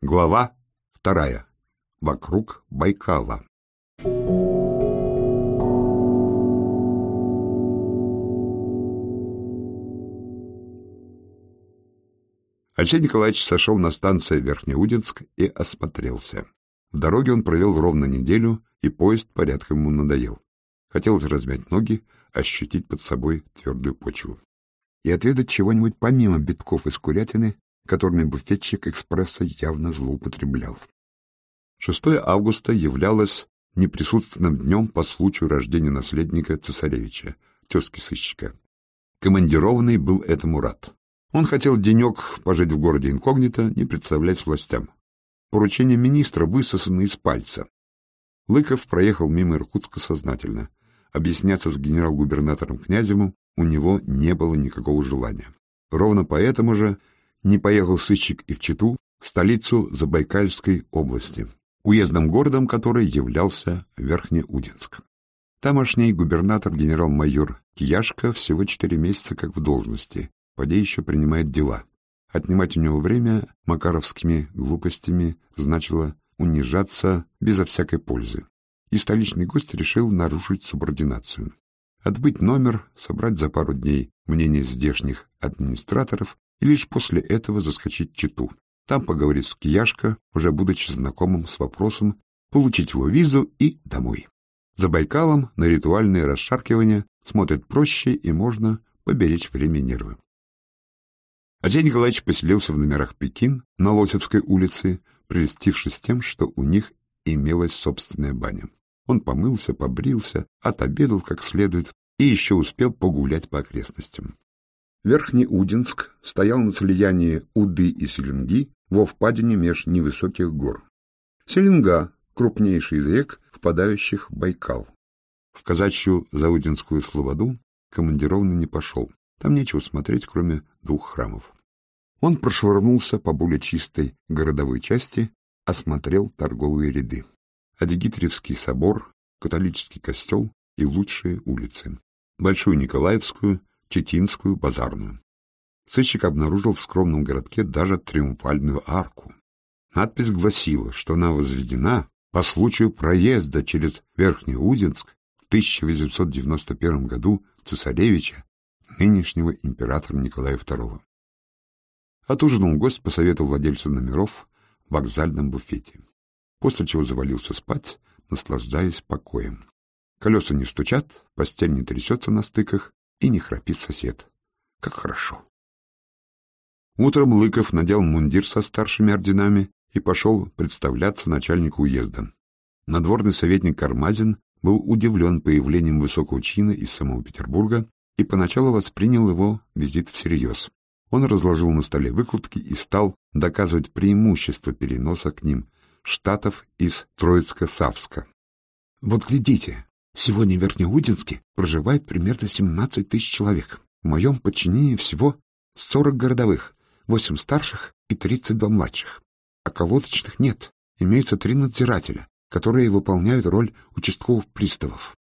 Глава вторая. Вокруг Байкала. Алексей Николаевич сошел на станцию Верхнеудинск и осмотрелся. В дороге он провел ровно неделю, и поезд порядком ему надоел. Хотелось размять ноги, ощутить под собой твердую почву. И отведать чего-нибудь помимо битков из курятины, которыми буфетчик экспресса явно злоупотреблял. 6 августа являлось неприсутственным днем по случаю рождения наследника цесаревича, тезки сыщика. Командированный был этому рад. Он хотел денек пожить в городе инкогнито, не представлять властям. Поручение министра высосано из пальца. Лыков проехал мимо Иркутска сознательно. Объясняться с генерал-губернатором Князевым у него не было никакого желания. Ровно поэтому же не поехал сыщик и в Читу, столицу Забайкальской области, уездным городом которой являлся Верхнеудинск. Тамошний губернатор генерал-майор Кияшко всего четыре месяца как в должности, поди еще принимает дела. Отнимать у него время макаровскими глупостями значило унижаться безо всякой пользы. И столичный гость решил нарушить субординацию. Отбыть номер, собрать за пару дней мнение здешних администраторов и лишь после этого заскочить в Читу. Там поговорить с Кияшко, уже будучи знакомым с вопросом, получить его визу и домой. За Байкалом на ритуальные расшаркивания смотрят проще и можно поберечь время нервы. Алексей Николаевич поселился в номерах Пекин на Лосевской улице, прелестившись тем, что у них имелась собственная баня. Он помылся, побрился, отобедал как следует и еще успел погулять по окрестностям. Верхний Удинск стоял на слиянии Уды и Селенги во впадине меж невысоких гор. Селенга — крупнейший из рек, впадающих в Байкал. В казачью Заудинскую слободу командированный не пошел. Там нечего смотреть, кроме двух храмов. Он прошвырнулся по более чистой городовой части, осмотрел торговые ряды. Адигитревский собор, католический костел и лучшие улицы. Большую Николаевскую, Четинскую, Базарную. Сыщик обнаружил в скромном городке даже триумфальную арку. Надпись гласила, что она возведена по случаю проезда через Верхнеудинск в 1891 году цесаревича нынешнего императора Николая II. Отужинал гость по совету владельца номеров в вокзальном буфете, после чего завалился спать, наслаждаясь покоем. Колеса не стучат, постель не трясется на стыках и не храпит сосед. Как хорошо. Утром Лыков надел мундир со старшими орденами и пошел представляться начальнику уезда. Надворный советник Кармазин был удивлен появлением высокого чина из самого Петербурга и поначалу воспринял его визит всерьез. Он разложил на столе выкладки и стал доказывать преимущество переноса к ним штатов из Троицка-Савска. «Вот глядите, сегодня в Верхнеудинске проживает примерно 17 тысяч человек. В моем подчинении всего 40 городовых, 8 старших и 32 младших. А колодочных нет, имеется три надзирателя, которые выполняют роль участковых приставов.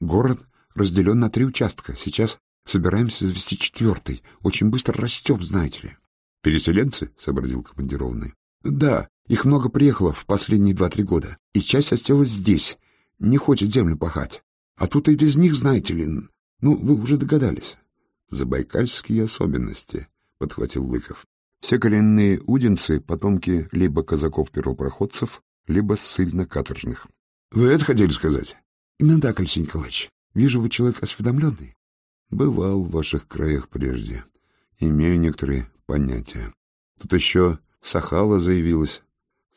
Город разделен на три участка. Сейчас собираемся завести четвертый. Очень быстро растем, знаете ли. — Переселенцы? — сообразил командированный. — Да, их много приехало в последние два-три года, и часть осталась здесь, не хочет землю пахать. А тут и без них, знаете ли, ну, вы уже догадались. — Забайкальские особенности, — подхватил Лыков. Все коренные удинцы — потомки либо казаков-первопроходцев, либо ссыльно-каторжных. — Вы это хотели сказать? — Именно так, Алексей Николаевич. Вижу, вы человек осведомленный. Бывал в ваших краях прежде. Имею некоторые понятия. Тут еще Сахала заявилась.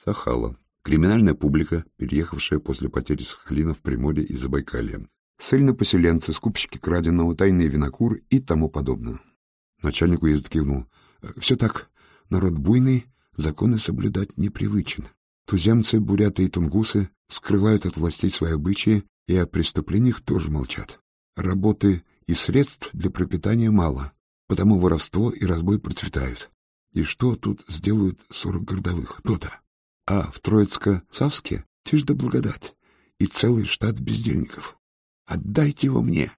Сахала. Криминальная публика, переехавшая после потери Сахалина в Приморье и Забайкалье. Ссыльно-поселенцы, скупщики краденого, тайные винокуры и тому подобное. Начальник уезда кивнул. Все так. Народ буйный, законы соблюдать непривычен. Туземцы, буряты и тунгусы скрывают от властей свои обычаи и о преступлениях тоже молчат. Работы и средств для пропитания мало, потому воровство и разбой процветают. И что тут сделают сорок городовых? Кто-то. А в Троицко-Савске тишь да благодать и целый штат бездельников. Отдайте его мне.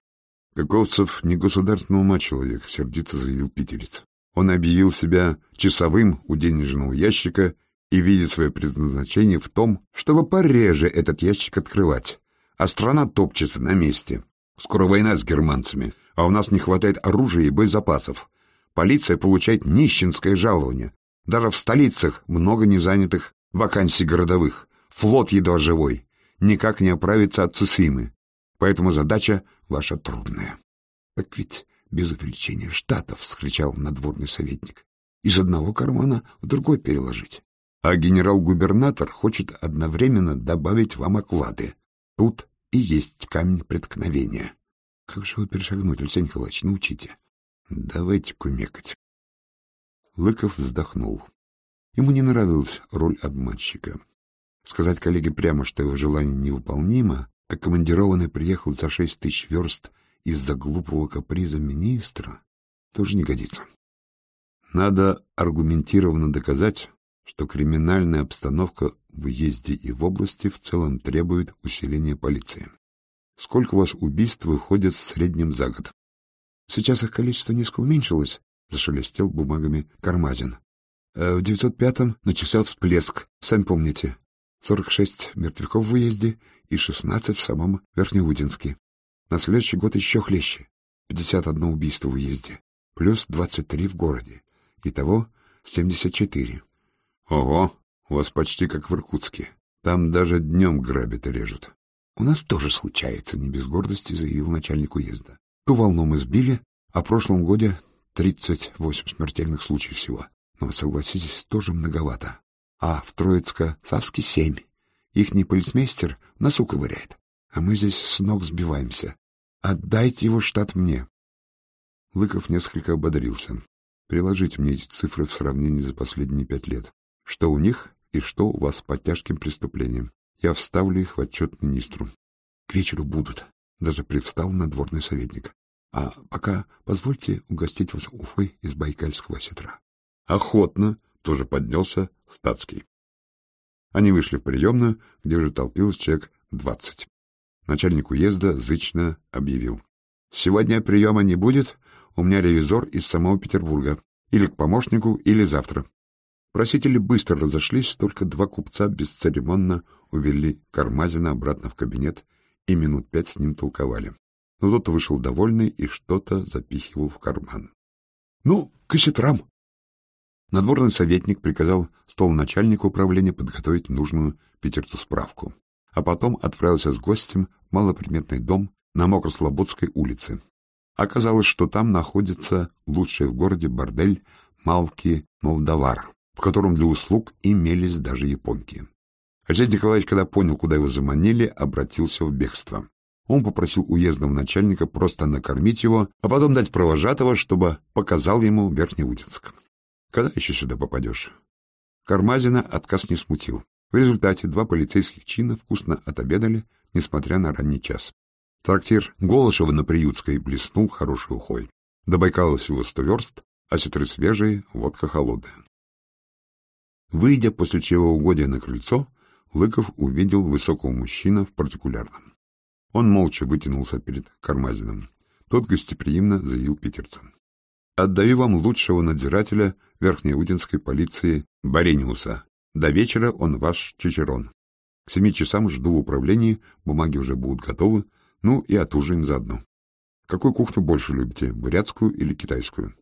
Каковцев не государственного ума человек, сердито заявил питерец. Он объявил себя часовым у денежного ящика и видит свое предназначение в том, чтобы пореже этот ящик открывать. А страна топчется на месте. Скоро война с германцами, а у нас не хватает оружия и боезапасов. Полиция получает нищенское жалование. Даже в столицах много незанятых вакансий городовых. Флот едва живой. Никак не оправится от Цусимы. Поэтому задача ваша трудная. — Так ведь без увеличения штатов, — вскричал надворный советник. — Из одного кармана в другой переложить. А генерал-губернатор хочет одновременно добавить вам оклады. Тут и есть камень преткновения. Как же его перешагнуть, Алексей Николаевич, научите. Давайте кумекать. Лыков вздохнул. Ему не нравилась роль обманщика. Сказать коллеге прямо, что его желание невыполнимо, а командированный приехал за шесть тысяч верст из-за глупого каприза министра, тоже не годится. Надо аргументированно доказать, что криминальная обстановка в уезде и в области в целом требует усиления полиции. Сколько у вас убийств выходит в среднем за год? Сейчас их количество несколько уменьшилось, зашелестел бумагами Кармазин. Э, в 905-м начался всплеск, сами помните. 46 мертвяков в уезде и 16 в самом Верхнеудинске. На следующий год еще хлеще. 51 убийство в уезде, плюс 23 в городе. Итого 74. Ого, у вас почти как в Иркутске. Там даже днем грабят и режут. У нас тоже случается, не без гордости заявил начальник уезда. Ту волну мы сбили, а в прошлом годе 38 смертельных случаев всего. Но согласитесь, тоже многовато. А в Троицко-Савске семь. Ихний полицмейстер носу ковыряет. А мы здесь с ног сбиваемся. Отдайте его штат мне. Лыков несколько ободрился. Приложите мне эти цифры в сравнении за последние пять лет. Что у них и что у вас по тяжким преступлениям. Я вставлю их в отчет министру. К вечеру будут. Даже привстал надворный советник. А пока позвольте угостить вас уфой из байкальского сетра. Охотно тоже поднялся статский. Они вышли в приемную, где уже толпилось человек двадцать. Начальник уезда зычно объявил. — Сегодня приема не будет, у меня ревизор из самого Петербурга. Или к помощнику, или завтра. Просители быстро разошлись, только два купца бесцеремонно увели Кармазина обратно в кабинет и минут пять с ним толковали. Но тот вышел довольный и что-то запихивал в карман. — Ну, к осетрам! Надворный советник приказал стол начальнику управления подготовить нужную питерцу справку, а потом отправился с гостем в малоприметный дом на Мокрослободской улице. Оказалось, что там находится лучший в городе бордель Малки Молдавар в котором для услуг имелись даже японки. Отец Николаевич, когда понял, куда его заманили, обратился в бегство. Он попросил уездного начальника просто накормить его, а потом дать провожатого, чтобы показал ему Верхнеудинск. Когда еще сюда попадешь? Кармазина отказ не смутил. В результате два полицейских чина вкусно отобедали, несмотря на ранний час. Трактир Голышева на Приютской блеснул хорошей ухой. До Байкала всего сто верст, а сетры свежие, водка холодная. Выйдя после чревоугодия на крыльцо, Лыков увидел высокого мужчину в партикулярном. Он молча вытянулся перед Кармазином. Тот гостеприимно заявил питерцам. «Отдаю вам лучшего надзирателя Верхнеудинской полиции Барениуса. До вечера он ваш чичерон. К семи часам жду в управлении, бумаги уже будут готовы, ну и отужаем заодно. Какую кухню больше любите, бурятскую или китайскую?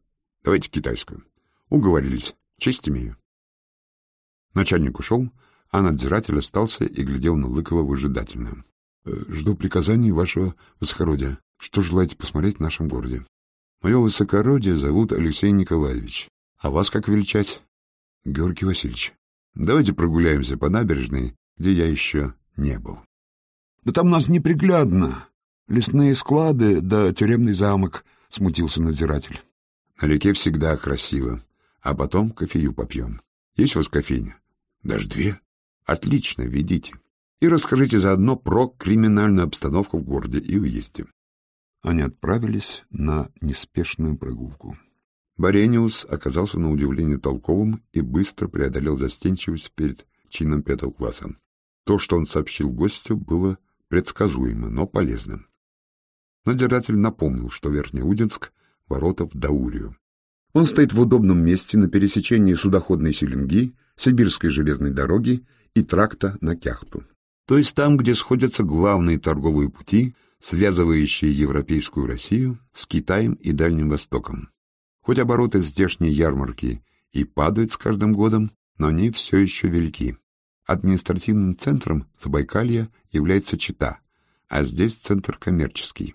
Давайте китайскую. Уговорились. Честь имею. Начальник ушел, а надзиратель остался и глядел на Лыкова выжидательно. «Э, — Жду приказаний вашего высокородия. Что желаете посмотреть в нашем городе? — Мое высокородие зовут Алексей Николаевич. А вас как величать? — Георгий Васильевич. — Давайте прогуляемся по набережной, где я еще не был. — Да там нас неприглядно. Лесные склады да тюремный замок, — смутился надзиратель. — На реке всегда красиво. А потом кофею попьем. Есть у вас кофейня? Даже две? Отлично, ведите. И расскажите заодно про криминальную обстановку в городе и уезде. Они отправились на неспешную прогулку. Барениус оказался на удивление толковым и быстро преодолел застенчивость перед чином пятого класса. То, что он сообщил гостю, было предсказуемо, но полезным. Надзиратель напомнил, что Верхнеудинск — ворота в Даурию. Он стоит в удобном месте на пересечении судоходной селенги Сибирской железной дороги и тракта на Кяхту. То есть там, где сходятся главные торговые пути, связывающие европейскую Россию с Китаем и Дальним Востоком. Хоть обороты здешней ярмарки и падают с каждым годом, но они все еще велики. Административным центром Забайкалья является Чита, а здесь центр коммерческий.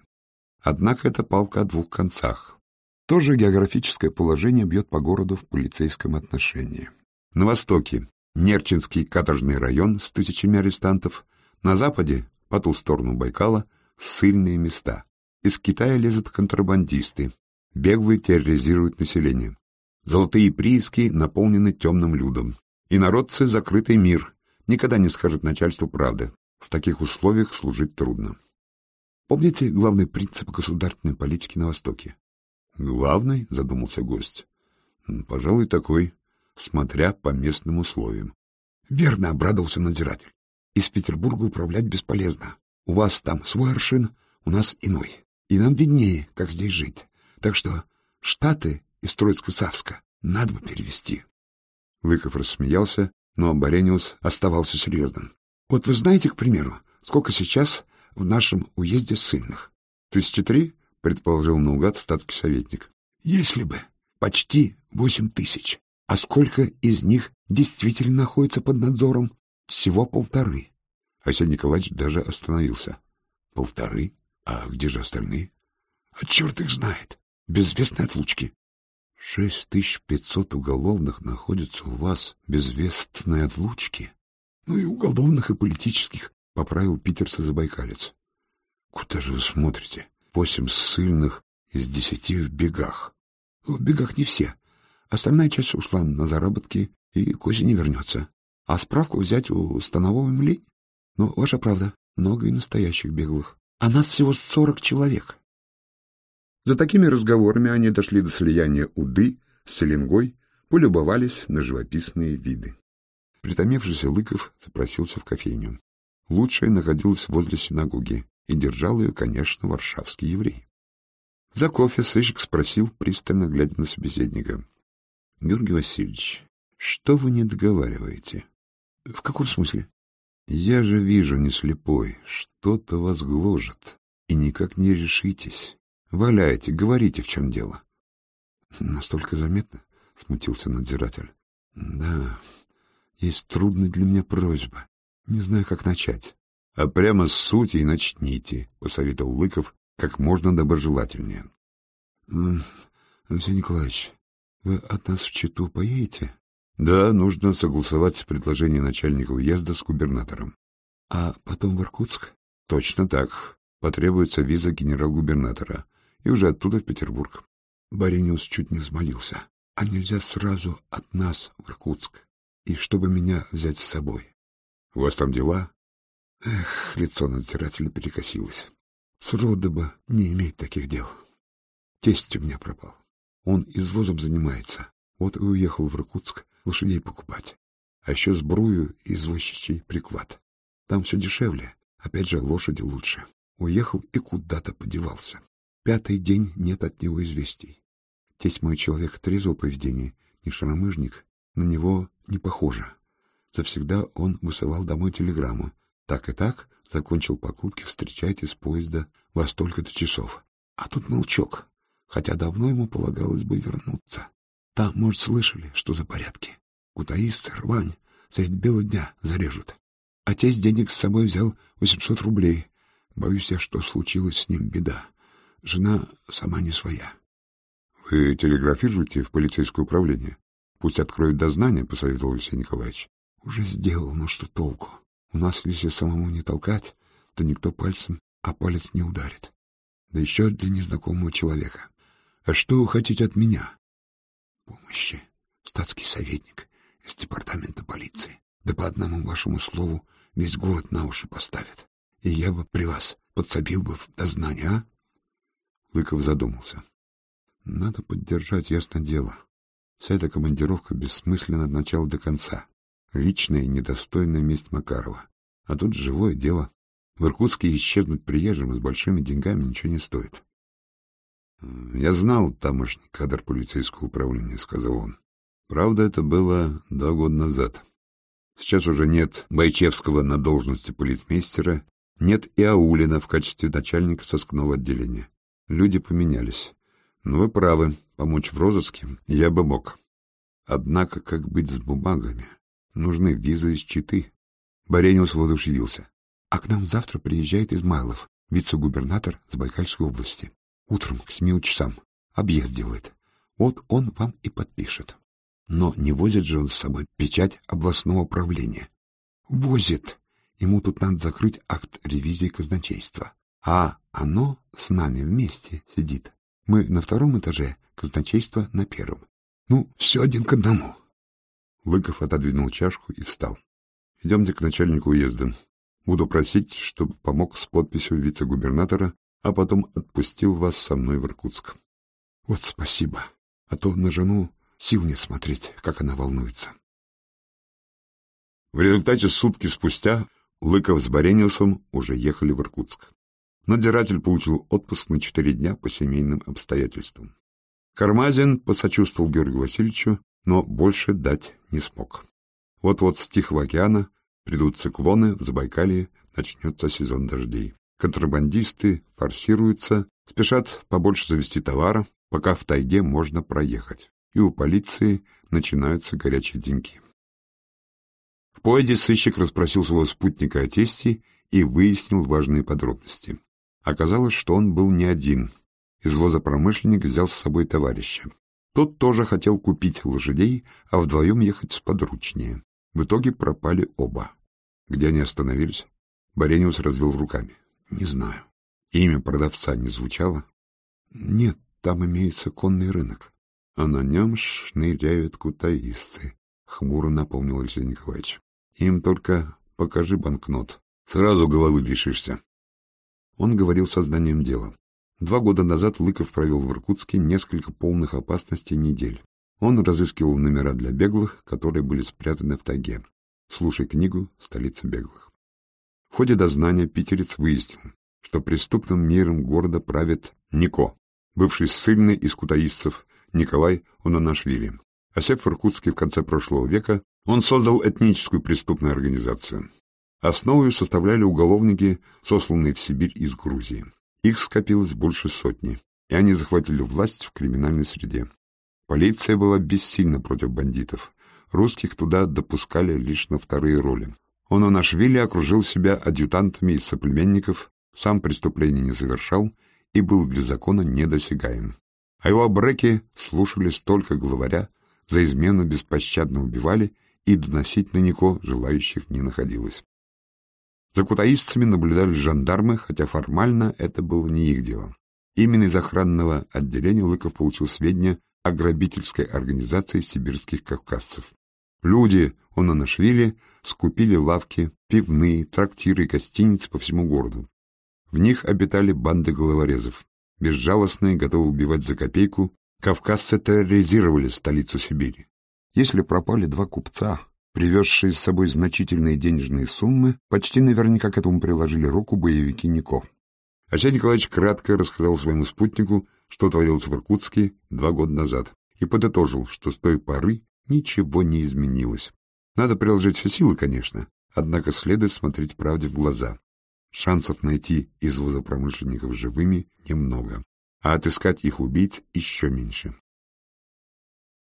Однако это палка о двух концах. Тоже географическое положение бьет по городу в полицейском отношении. На востоке Нерчинский каторжный район с тысячами арестантов, на западе, по ту сторону Байкала, ссыльные места. Из Китая лезут контрабандисты, беглые терроризируют население. Золотые прииски наполнены темным людом. И народцы — закрытый мир, никогда не скажет начальству правды. В таких условиях служить трудно. Помните главный принцип государственной политики на Востоке? Главный, задумался гость. Пожалуй, такой, смотря по местным условиям. Верно, обрадовался надзиратель. Из Петербурга управлять бесполезно. У вас там свой аршин, у нас иной. И нам виднее, как здесь жить. Так что Штаты из Троицко-Савска надо бы перевести. Лыков рассмеялся, но Барениус оставался серьезным. Вот вы знаете, к примеру, сколько сейчас в нашем уезде ссыльных. Тысячи три, предположил наугад статский советник. Если бы. Почти восемь тысяч. А сколько из них действительно находится под надзором? Всего полторы. Арсений Николаевич даже остановился. Полторы? А где же остальные? А черт их знает. Безвестные отлучки. Шесть тысяч пятьсот уголовных находятся у вас без вестной отлучки. Ну и уголовных, и политических. — поправил питерца забайкалец. — Куда же вы смотрите? Восемь ссыльных из десяти в бегах. — В бегах не все. Остальная часть ушла на заработки и к осени вернется. А справку взять у станового мли? Ну, ваша правда, много и настоящих беглых. А нас всего сорок человек. За такими разговорами они дошли до слияния Уды с Селенгой, полюбовались на живописные виды. Притомившийся Лыков запросился в кофейню. Лучшая находилась возле синагоги, и держал ее, конечно, варшавский еврей. За кофе сыщик спросил, пристально глядя на собеседника. — Георгий Васильевич, что вы не договариваете? — В каком смысле? — Я же вижу, не слепой, что-то вас гложет, и никак не решитесь. Валяйте, говорите, в чем дело. — Настолько заметно? — смутился надзиратель. — Да, есть трудная для меня просьба. Не знаю, как начать. — А прямо с сути и начните, — посоветовал Лыков как можно доброжелательнее. — Алексей Николаевич, вы от нас в Читу поедете? — Да, нужно согласовать предложение начальника уезда с губернатором. — А потом в Иркутск? — Точно так. Потребуется виза генерал-губернатора. И уже оттуда в Петербург. Барениус чуть не взмолился. — А нельзя сразу от нас в Иркутск? И чтобы меня взять с собой? У вас там дела? Эх, лицо надзирателя перекосилось. Срода бы не иметь таких дел. Тесть у меня пропал. Он извозом занимается. Вот и уехал в Иркутск лошадей покупать. А еще сбрую и извозчичий приклад. Там все дешевле. Опять же, лошади лучше. Уехал и куда-то подевался. Пятый день нет от него известий. Тесть мой человек трезвого поведения, не шаромыжник, на него не похоже. Завсегда он высылал домой телеграмму. Так и так, закончил покупки, встречайте с поезда во столько-то часов. А тут молчок, хотя давно ему полагалось бы вернуться. Там, может, слышали, что за порядки. Кутаисты, рвань, средь бела дня зарежут. Отец денег с собой взял восемьсот рублей. Боюсь я, что случилось с ним беда. Жена сама не своя. — Вы телеграфируете в полицейское управление? Пусть откроют дознание, — посоветовал Алексей Николаевич. Уже сделал, но что толку? У нас, если самому не толкать, то никто пальцем, а палец не ударит. Да еще для незнакомого человека. А что вы хотите от меня? Помощи. Статский советник из департамента полиции. Да по одному вашему слову весь город на уши поставят. И я бы при вас подсобил бы в дознание, а? Лыков задумался. Надо поддержать, ясно дело. Вся эта командировка бессмысленна от начала до конца. Личная и недостойная месть Макарова. А тут живое дело. В Иркутске исчезнуть приезжим с большими деньгами ничего не стоит. — Я знал тамошний кадр полицейского управления, — сказал он. Правда, это было два года назад. Сейчас уже нет Байчевского на должности полицмейстера, нет и Аулина в качестве начальника сыскного отделения. Люди поменялись. Но вы правы, помочь в розыске я бы мог. Однако, как быть с бумагами? Нужны визы из Читы. Барениус воодушевился. А к нам завтра приезжает Измайлов, вице-губернатор Забайкальской области. Утром к семи часам. Объезд делает. Вот он вам и подпишет. Но не возит же он с собой печать областного правления. Возит. Ему тут надо закрыть акт ревизии казначейства. А оно с нами вместе сидит. Мы на втором этаже, казначейство на первом. Ну, все один к одному. Лыков отодвинул чашку и встал. Идемте к начальнику уезда. Буду просить, чтобы помог с подписью вице-губернатора, а потом отпустил вас со мной в Иркутск. Вот спасибо. А то на жену сил не смотреть, как она волнуется. В результате сутки спустя Лыков с Барениусом уже ехали в Иркутск. Надзиратель получил отпуск на четыре дня по семейным обстоятельствам. Кармазин посочувствовал Георгию Васильевичу, но больше дать не смог. Вот-вот с Тихого океана придут циклоны, в Забайкалье начнется сезон дождей. Контрабандисты форсируются, спешат побольше завести товара, пока в тайге можно проехать. И у полиции начинаются горячие деньги. В поезде сыщик расспросил своего спутника о тесте и выяснил важные подробности. Оказалось, что он был не один. Извозопромышленник взял с собой товарища. Тот тоже хотел купить лошадей, а вдвоем ехать сподручнее. В итоге пропали оба. Где они остановились? Барениус развел руками. Не знаю. Имя продавца не звучало? Нет, там имеется конный рынок. А на нем шныряют кутаисцы, — хмуро напомнил Алексей Николаевич. Им только покажи банкнот. Сразу головы лишишься. Он говорил сознанием дела. Два года назад Лыков провел в Иркутске несколько полных опасностей недель. Он разыскивал номера для беглых, которые были спрятаны в тайге. Слушай книгу «Столица беглых». В ходе дознания питерец выяснил, что преступным миром города правит Нико, бывший ссыльный из кутаистцев Николай Онанашвили. Осев в Иркутске в конце прошлого века, он создал этническую преступную организацию. Основу составляли уголовники, сосланные в Сибирь из Грузии. Их скопилось больше сотни, и они захватили власть в криминальной среде. Полиция была бессильна против бандитов. Русских туда допускали лишь на вторые роли. Он Онанашвили окружил себя адъютантами из соплеменников, сам преступлений не совершал и был для закона недосягаем. А его обреки слушались только главаря, за измену беспощадно убивали, и доносить на Нико желающих не находилось. За кутаистцами наблюдали жандармы, хотя формально это было не их дело. Именно из охранного отделения Лыков получил сведения о грабительской организации сибирских кавказцев. Люди Онанашвили скупили лавки, пивные, трактиры и гостиницы по всему городу. В них обитали банды головорезов. Безжалостные, готовы убивать за копейку, кавказцы терроризировали столицу Сибири. Если пропали два купца, привезшие с собой значительные денежные суммы, почти наверняка к этому приложили руку боевики Нико. Арсений Николаевич кратко рассказал своему спутнику, что творилось в Иркутске два года назад, и подытожил, что с той поры ничего не изменилось. Надо приложить все силы, конечно, однако следует смотреть правде в глаза. Шансов найти извозопромышленников живыми немного, а отыскать их убийц еще меньше.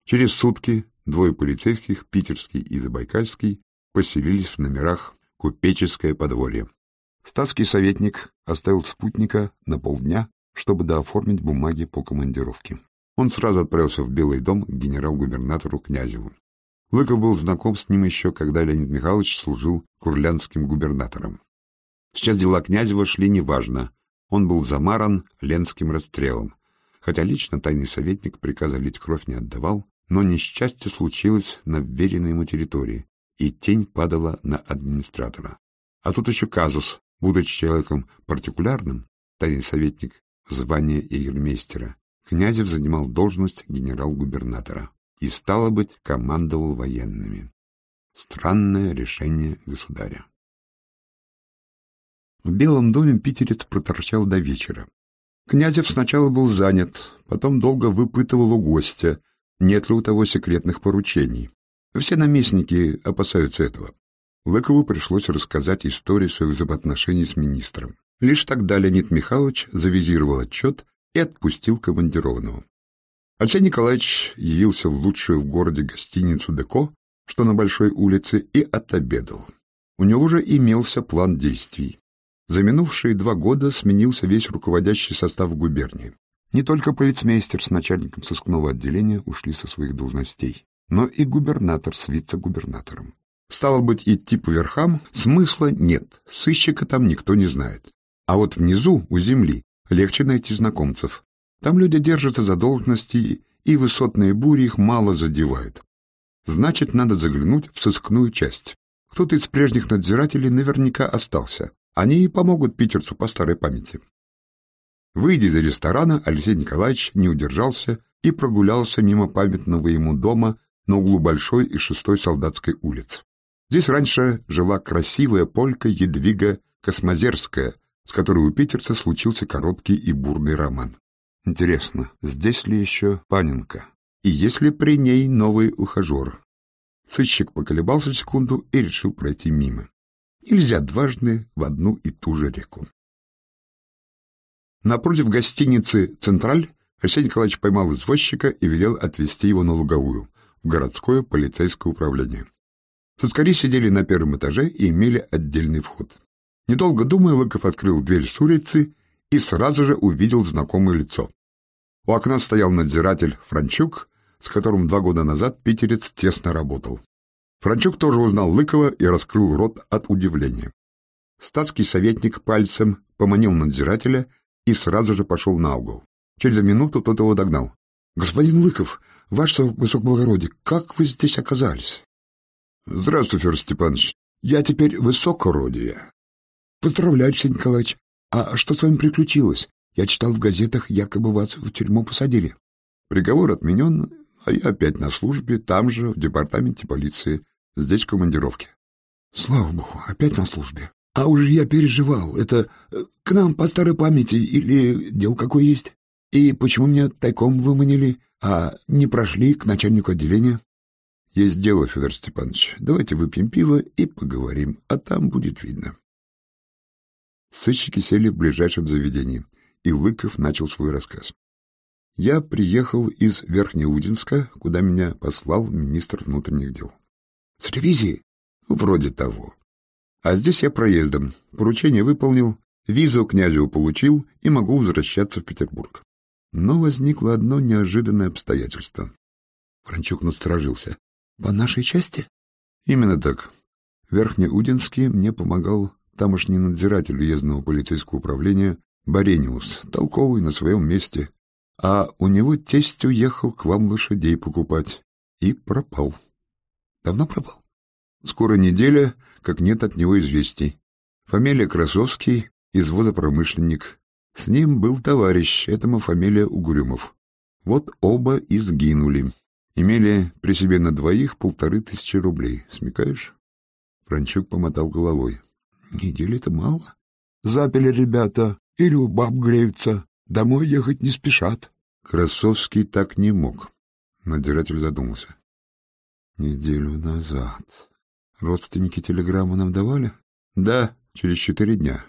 Через сутки двое полицейских, питерский и забайкальский, поселились в номерах «Купеческое подворье». Статский советник оставил спутника на полдня, чтобы дооформить бумаги по командировке. Он сразу отправился в Белый дом к генерал-губернатору Князеву. Лыков был знаком с ним еще, когда Леонид Михайлович служил курлянским губернатором. Сейчас дела Князева шли неважно. Он был замаран ленским расстрелом, хотя лично тайный советник приказа лить кровь не отдавал, но несчастье случилось на вверенной ему территории, и тень падала на администратора. А тут еще казус, будучи человеком партикулярным, тайный советник звания егермейстера, Князев занимал должность генерал-губернатора и, стало быть, командовал военными. Странное решение государя. В Белом доме питерец проторчал до вечера. Князев сначала был занят, потом долго выпытывал у гостя, нет ли у того секретных поручений. Все наместники опасаются этого. Лыкову пришлось рассказать историю своих взаимоотношений с министром. Лишь тогда Леонид Михайлович завизировал отчет и отпустил командированного. Алексей Николаевич явился в лучшую в городе гостиницу «Деко», что на Большой улице, и отобедал. У него уже имелся план действий. За минувшие два года сменился весь руководящий состав губернии. Не только полицмейстер с начальником сыскного отделения ушли со своих должностей, но и губернатор с вице-губернатором. Стало быть, идти по верхам смысла нет, сыщика там никто не знает. А вот внизу, у земли, легче найти знакомцев. Там люди держатся за должности, и высотные бури их мало задевают. Значит, надо заглянуть в сыскную часть. Кто-то из прежних надзирателей наверняка остался. Они и помогут питерцу по старой памяти. Выйдя из ресторана, Алексей Николаевич не удержался и прогулялся мимо памятного ему дома на углу Большой и Шестой Солдатской улиц. Здесь раньше жила красивая полька Едвига Космозерская, с которой у питерца случился короткий и бурный роман. Интересно, здесь ли еще Паненко? И есть ли при ней новый ухажер? Сыщик поколебался секунду и решил пройти мимо. Нельзя дважды в одну и ту же реку. Напротив гостиницы «Централь» Алексей Николаевич поймал извозчика и велел отвезти его на Луговую, в городское полицейское управление. Соскари сидели на первом этаже и имели отдельный вход. Недолго думая, Лыков открыл дверь с улицы и сразу же увидел знакомое лицо. У окна стоял надзиратель Франчук, с которым два года назад питерец тесно работал. Франчук тоже узнал Лыкова и раскрыл рот от удивления. Статский советник пальцем поманил надзирателя и сразу же пошел на угол. Через минуту тот его догнал. — Господин Лыков, ваше высокоблагородие, как вы здесь оказались? — Здравствуй, Федор Степанович. Я теперь высокородие. — Поздравляю, Алексей Николаевич. А что с вами приключилось? Я читал в газетах, якобы вас в тюрьму посадили. Приговор отменен, а я опять на службе, там же, в департаменте полиции. Здесь в командировке. Слава богу, опять на службе. А уже я переживал. Это э, к нам по старой памяти или дел какой есть? И почему меня тайком выманили, а не прошли к начальнику отделения? Есть дело, Федор Степанович. Давайте выпьем пиво и поговорим, а там будет видно. Сыщики сели в ближайшем заведении, и Лыков начал свой рассказ. Я приехал из Верхнеудинска, куда меня послал министр внутренних дел. — С ревизией? — Вроде того. А здесь я проездом. Поручение выполнил, визу князю получил и могу возвращаться в Петербург. Но возникло одно неожиданное обстоятельство. Франчук насторожился. По нашей части? Именно так. Верхнеудинский мне помогал тамошний надзиратель уездного полицейского управления Барениус, толковый на своем месте. А у него тесть уехал к вам лошадей покупать. И пропал. Давно пропал? Скоро неделя, как нет от него известий. Фамилия Красовский, изводопромышленник. С ним был товарищ, этому фамилия Угрюмов. Вот оба и сгинули. Имели при себе на двоих полторы тысячи рублей. Смекаешь? Франчук помотал головой. Недели-то мало. Запили ребята, или у баб греются. Домой ехать не спешат. Красовский так не мог. Надзиратель задумался. Неделю назад. Родственники телеграмму нам давали? Да, через четыре дня.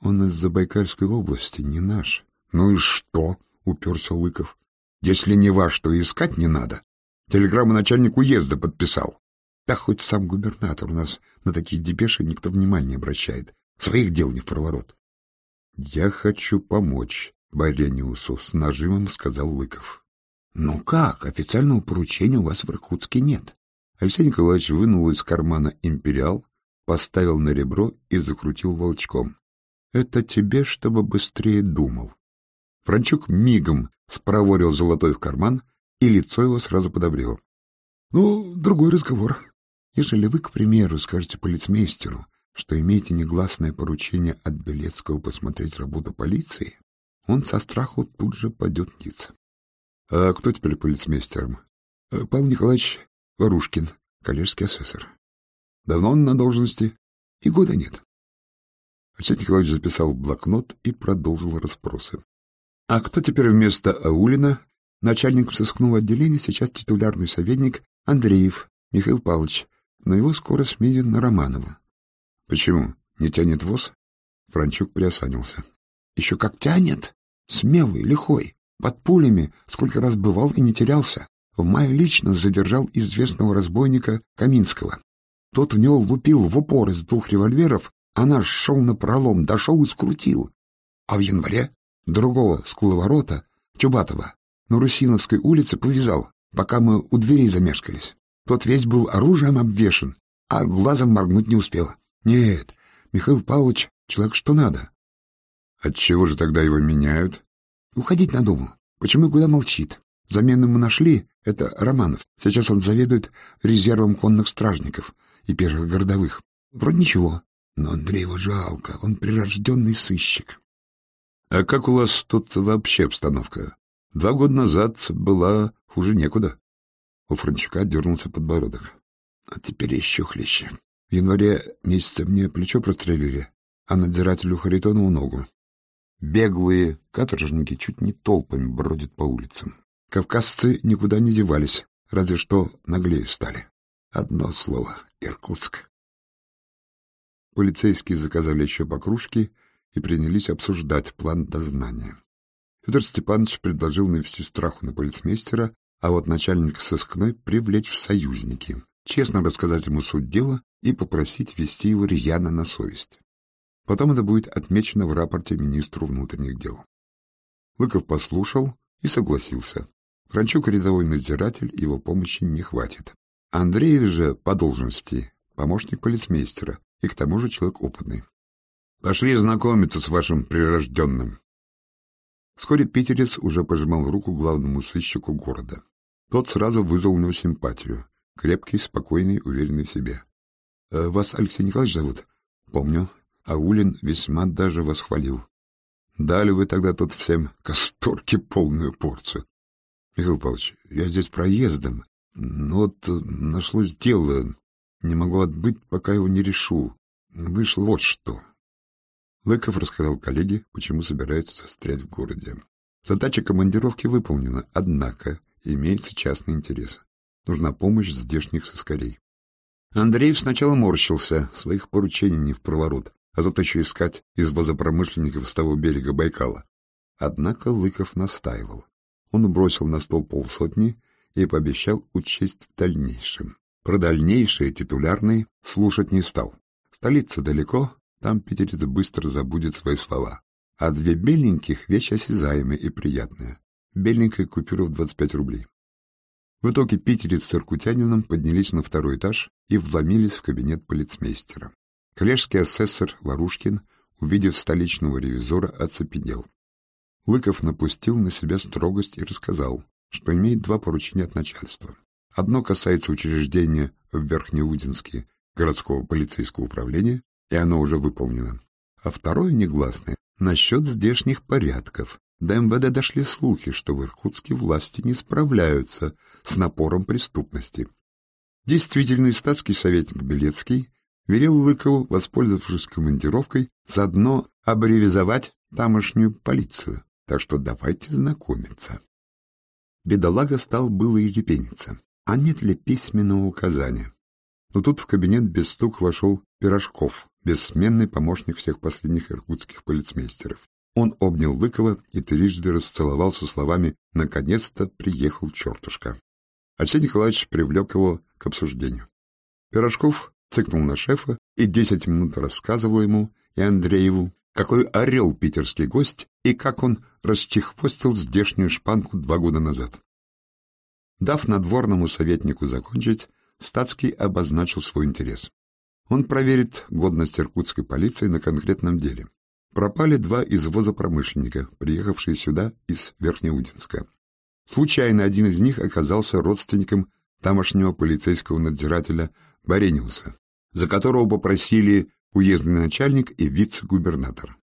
Он из Забайкальской области, не наш. Ну и что? Уперся Лыков. Если не ваш, то искать не надо. Телеграмму начальник уезда подписал. Да хоть сам губернатор у нас на такие депеши никто внимания не обращает. Своих дел не в проворот. — Я хочу помочь Барениусу, — с нажимом сказал Лыков. — Ну как, официального поручения у вас в Иркутске нет. Алексей Николаевич вынул из кармана империал, поставил на ребро и закрутил волчком. — Это тебе, чтобы быстрее думал. Франчук мигом спроворил золотой в карман и лицо его сразу подобрело. — Ну, другой разговор. Ежели вы, к примеру, скажете полицмейстеру, что имеете негласное поручение от Белецкого посмотреть работу полиции, он со страху тут же падет ниц. — А кто теперь полицмейстером? Э, — Павел Николаевич Ворушкин, коллежский асессор. — Давно он на должности? — И года нет. Алексей Николаевич записал блокнот и продолжил расспросы. — А кто теперь вместо Аулина Начальник сыскного отделения сейчас титулярный советник Андреев Михаил Павлович, но его скоро сменят на Романова. — Почему? Не тянет воз? Франчук приосанился. — Еще как тянет! Смелый, лихой, под пулями, сколько раз бывал и не терялся. В мае лично задержал известного разбойника Каминского. Тот в него лупил в упор из двух револьверов, а наш шел на пролом, дошел и скрутил. А в январе другого скуловорота, Чубатова, на Русиновской улице повязал, пока мы у дверей замешкались. Тот весь был оружием обвешан, а глазом моргнуть не успела. Нет, Михаил Павлович человек что надо. Отчего же тогда его меняют? Уходить надумал. Почему и куда молчит? Замену мы нашли, это Романов. Сейчас он заведует резервом конных стражников и пеших городовых. Вроде ничего, но Андреева жалко, он прирожденный сыщик. А как у вас тут вообще обстановка? Два года назад была хуже некуда. У Франчука дернулся подбородок. А теперь еще хлеще. В январе месяце мне плечо прострелили, а надзирателю Харитонову ногу. Беглые каторжники чуть не толпами бродят по улицам. Кавказцы никуда не девались, разве что наглее стали. Одно слово — Иркутск. Полицейские заказали еще по и принялись обсуждать план дознания. Федор Степанович предложил навести страху на полицмейстера, а вот начальник сыскной привлечь в союзники, честно рассказать ему суть дела и попросить вести его рьяно на совесть. Потом это будет отмечено в рапорте министру внутренних дел. Лыков послушал и согласился. Франчук рядовой надзиратель, его помощи не хватит. Андрей же по должности помощник полицмейстера и к тому же человек опытный. Пошли знакомиться с вашим прирожденным. Вскоре питерец уже пожимал руку главному сыщику города. Тот сразу вызвал у него симпатию. Крепкий, спокойный, уверенный в себе. «Э, — Вас Алексей Николаевич зовут? — Помню. Аулин весьма даже восхвалил. Дали вы тогда тут всем касторки полную порцию. Михаил Павлович, я здесь проездом, но вот нашлось дело. Не могу отбыть, пока его не решу. Вышло вот что. Лыков рассказал коллеге, почему собирается застрять в городе. Задача командировки выполнена, однако имеется частный интерес. Нужна помощь здешних соскорей. Андреев сначала морщился, своих поручений не в проворот а тут еще искать извоза промышленников с того берега Байкала. Однако Лыков настаивал. Он бросил на стол полсотни и пообещал учесть в дальнейшем. Про дальнейшее титулярный слушать не стал. Столица далеко, там питерец быстро забудет свои слова. А две беленьких — вещь осязаемая и приятная. Беленькая купюра в 25 рублей. В итоге питерец с иркутянином поднялись на второй этаж и вломились в кабинет полицмейстера. Коллежский асессор Варушкин, увидев столичного ревизора, оцепенел. Лыков напустил на себя строгость и рассказал, что имеет два поручения от начальства. Одно касается учреждения в Верхнеудинске городского полицейского управления, и оно уже выполнено. А второе негласное насчет здешних порядков. До МВД дошли слухи, что в Иркутске власти не справляются с напором преступности. Действительный статский советник Белецкий велел Лыкову, воспользовавшись командировкой, заодно аббревизовать тамошнюю полицию, так что давайте знакомиться. Бедолага стал было и репениться, а нет ли письменного указания. Но тут в кабинет без стук вошел Пирожков, бессменный помощник всех последних иркутских полицмейстеров. Он обнял Лыкова и трижды расцеловал со словами «Наконец-то приехал чертушка». Алексей Николаевич привлек его к обсуждению. Пирожков цыкнул на шефа и десять минут рассказывал ему и Андрееву, какой орел питерский гость и как он расчехвостил здешнюю шпанку два года назад. Дав надворному советнику закончить, Стацкий обозначил свой интерес. Он проверит годность иркутской полиции на конкретном деле. Пропали два извоза промышленника, приехавшие сюда из Верхнеудинска. Случайно один из них оказался родственником тамошнего полицейского надзирателя Барениуса, за которого попросили уездный начальник и вице-губернатор.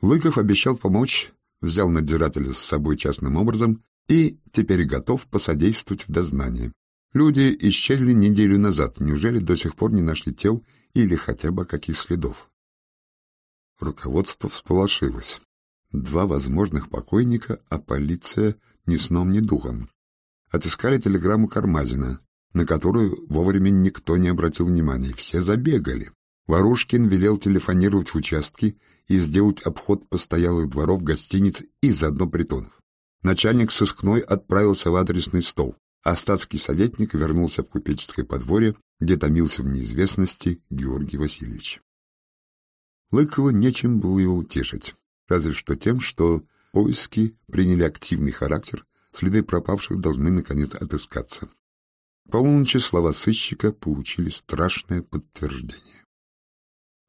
Лыков обещал помочь, взял надзирателя с собой частным образом и теперь готов посодействовать в дознании. Люди исчезли неделю назад, неужели до сих пор не нашли тел или хотя бы каких следов? Руководство всполошилось. Два возможных покойника, а полиция ни сном, ни духом. Отыскали телеграмму Кармазина, на которую вовремя никто не обратил внимания, все забегали. Ворушкин велел телефонировать в участки и сделать обход постоялых дворов, гостиниц и заодно притонов. Начальник сыскной отправился в адресный стол, а статский советник вернулся в купеческое подворье, где томился в неизвестности Георгий Васильевич. Лыкову нечем было его утешить, разве что тем, что поиски приняли активный характер, следы пропавших должны наконец отыскаться. полуночи слова сыщика получили страшное подтверждение.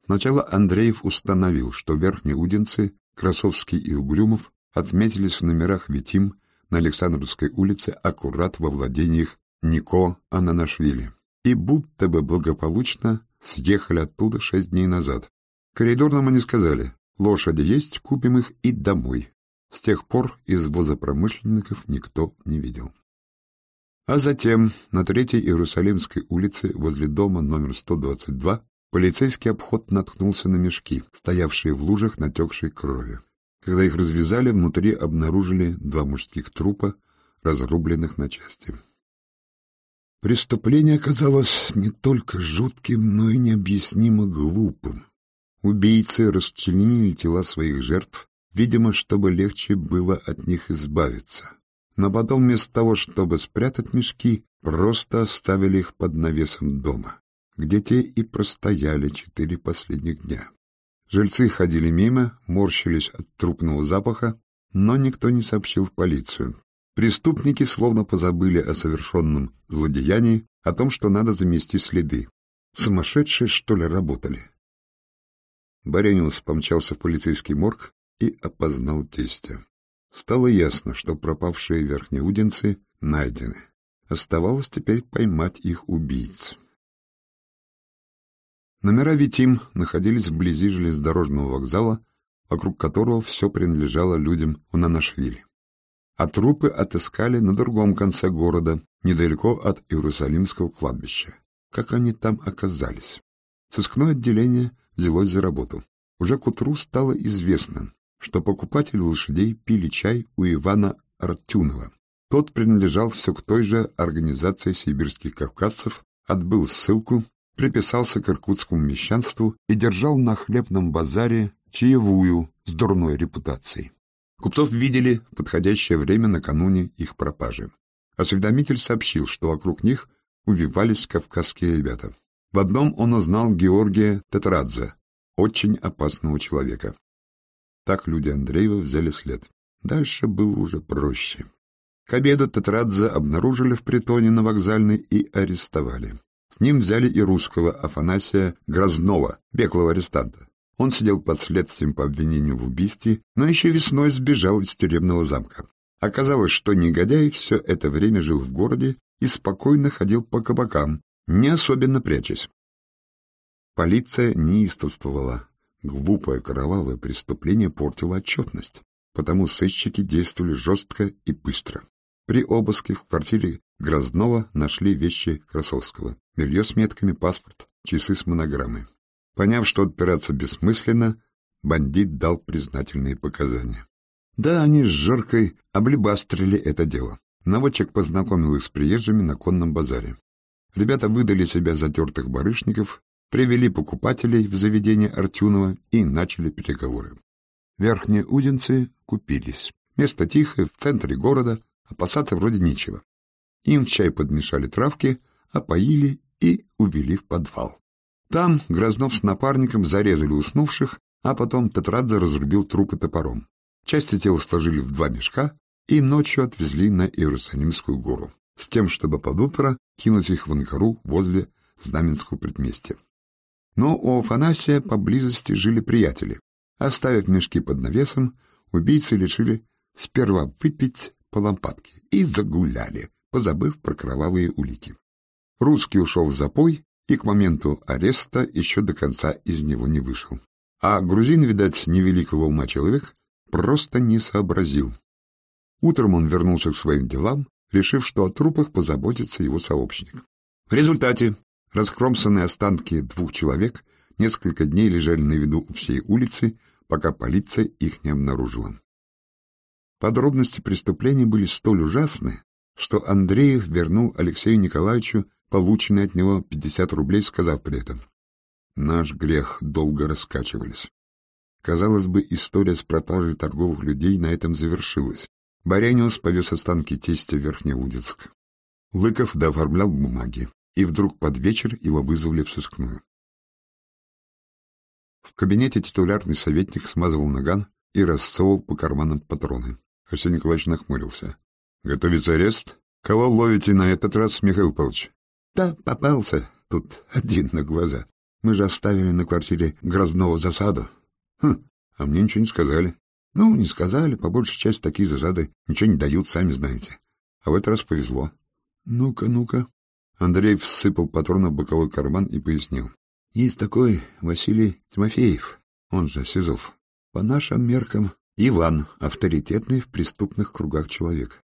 Сначала Андреев установил, что верхние удинцы, Красовский и Угрюмов отметились в номерах Витим на Александровской улице аккурат во владениях Нико Ананашвили и будто бы благополучно съехали оттуда шесть дней назад. Коридорным они сказали, лошади есть, купим их и домой. С тех пор из возопромышленников никто не видел. А затем на Третьей Иерусалимской улице возле дома номер 122 полицейский обход наткнулся на мешки, стоявшие в лужах натекшей крови. Когда их развязали, внутри обнаружили два мужских трупа, разрубленных на части. Преступление оказалось не только жутким, но и необъяснимо глупым. Убийцы расчленили тела своих жертв, видимо, чтобы легче было от них избавиться. Но потом вместо того, чтобы спрятать мешки, просто оставили их под навесом дома, где те и простояли четыре последних дня. Жильцы ходили мимо, морщились от трупного запаха, но никто не сообщил в полицию. Преступники словно позабыли о совершенном злодеянии, о том, что надо замести следы. Сумасшедшие, что ли, работали? Барениус помчался в полицейский морг и опознал тестя. Стало ясно, что пропавшие верхнеудинцы найдены. Оставалось теперь поймать их убийц. Номера Витим находились вблизи железнодорожного вокзала, вокруг которого все принадлежало людям у Нанашвили. А трупы отыскали на другом конце города, недалеко от Иерусалимского кладбища. Как они там оказались? Сыскное отделение взялось за работу. Уже к утру стало известно, что покупатели лошадей пили чай у Ивана Артюнова. Тот принадлежал все к той же организации сибирских кавказцев, отбыл ссылку приписался к иркутскому мещанству и держал на хлебном базаре чаевую с дурной репутацией. Купцов видели в подходящее время накануне их пропажи. Осведомитель сообщил, что вокруг них увивались кавказские ребята. В одном он узнал Георгия Тетрадзе, очень опасного человека. Так люди Андреева взяли след. Дальше было уже проще. К обеду Тетрадзе обнаружили в притоне на вокзальной и арестовали. С ним взяли и русского Афанасия Грознова, беглого арестанта. Он сидел под следствием по обвинению в убийстве, но еще весной сбежал из тюремного замка. Оказалось, что негодяй все это время жил в городе и спокойно ходил по кабакам, не особенно прячась. Полиция неистовствовала. Глупое кровавое преступление портило отчетность, потому сыщики действовали жестко и быстро. При обыске в квартире Грознова нашли вещи Красовского. Белье с метками, паспорт, часы с монограммой. Поняв, что отпираться бессмысленно, бандит дал признательные показания. Да, они с Жоркой облибастрили это дело. Наводчик познакомил их с приезжими на конном базаре. Ребята выдали себя затертых барышников, привели покупателей в заведение Артюнова и начали переговоры. Верхние удинцы купились. Место тихое, в центре города, опасаться вроде нечего. Им в чай подмешали травки, опоили и увели в подвал. Там Грознов с напарником зарезали уснувших, а потом Тетрадзе разрубил трупы топором. Части тела сложили в два мешка и ночью отвезли на Иерусалимскую гору, с тем, чтобы под утро кинуть их в Анкару возле Знаменского предместья. Но у Афанасия поблизости жили приятели. Оставив мешки под навесом, убийцы решили сперва выпить по лампадке и загуляли, позабыв про кровавые улики. Русский ушел в запой и к моменту ареста еще до конца из него не вышел. А грузин, видать, невеликого ума человек, просто не сообразил. Утром он вернулся к своим делам, решив, что о трупах позаботится его сообщник. В результате раскромсанные останки двух человек несколько дней лежали на виду у всей улицы, пока полиция их не обнаружила. Подробности преступления были столь ужасны, что Андреев вернул Алексею Николаевичу полученные от него 50 рублей, сказав при этом «Наш грех долго раскачивались». Казалось бы, история с пропажей торговых людей на этом завершилась. Баряниус повез останки тестя в Верхнеудинск. Лыков дооформлял бумаги, и вдруг под вечер его вызвали в сыскную. В кабинете титулярный советник смазывал наган и рассовывал по карманам патроны. Арсений Николаевич нахмурился. — Готовится арест? Кого ловите на этот раз, Михаил Павлович? — Да, попался. Тут один на глаза. Мы же оставили на квартире Грозного засаду. Хм, а мне ничего не сказали. Ну, не сказали, по большей части такие засады ничего не дают, сами знаете. А в этот раз повезло. Ну-ка, ну-ка. Андрей всыпал патрона в боковой карман и пояснил. Есть такой Василий Тимофеев, он же Сизов. По нашим меркам Иван, авторитетный в преступных кругах человек.